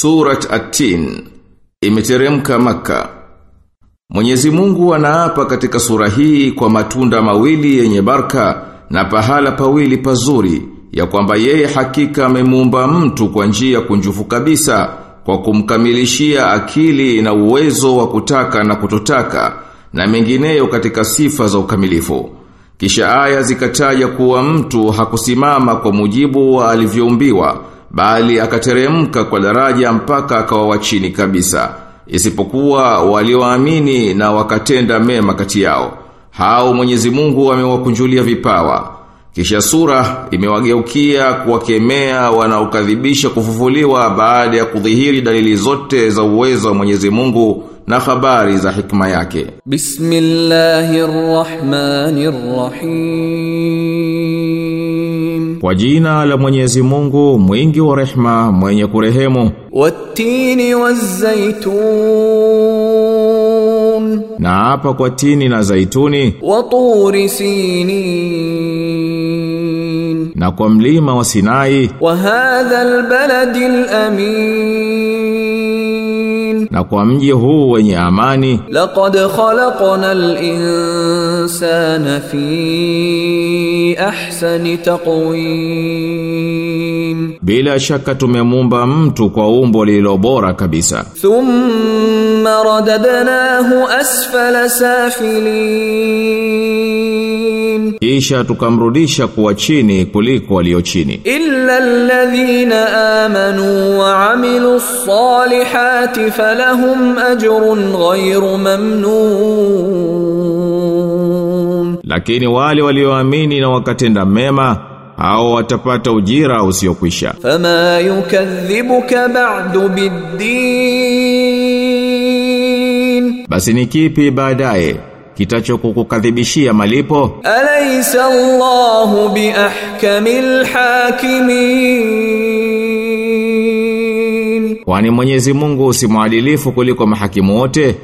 Surat At-Tin imeteremka maka. Mwenyezi Mungu anaapa katika sura hii kwa matunda mawili yenye baraka na pahala pawili pazuri ya kwamba yeye hakika amemuumba mtu kwa njia kunjufu kabisa kwa kumkamilishia akili na uwezo wa kutaka na kutotaka na mengineyo katika sifa za ukamilifu. Kisha aya zikataja kuwa mtu hakusimama kwa mujibu wa alivyoumbiwa bali akateremka kwa daraja mpaka akawa wa chini kabisa. Isipokuwa walioamini na wakatenda mema kati yao. Hao Mwenyezi Mungu amewakunjulia vipawa. Kisha sura imewageukia kuwakemea wanaokadhibisha kufufuliwa baada ya kudhihiri dalili zote za uwezo wa Mwenyezi Mungu na habari za hikma yake. Bismillahirrahmanirrahim Kwa jina la Mwenyezi Mungu mwingi wa rehma mwenye kurehemu. Watini wazaitun, Na hapa kwa tini na zaituni. Wa turi sinin. Na kwa mlima wa Sinai. Wa hadha al-baladi al-amin. Na kwa mji huu wenye amani. Laqad khalaqna al-insana fi ahsani taqwim bila shaka tumemumba mtu kwa umbo lililo bora kabisa. Thumma radadnahu asfala safilin. Kisha tukamrudisha kuwa chini kuliko walio chini. Illa alladhina amanu wa amilus salihati falahum ajrun ghayru mamnun lakini wale walioamini na wakatenda mema hao watapata ujira usiokwisha. Fama yukadhibuka ba'du biddin. Basi ni kipi baadaye kitachokukadhibishia malipo? Alaysa Allahu biahkamil hakimin. Kwani Mwenyezi Mungu si mwadilifu kuliko mahakimu wote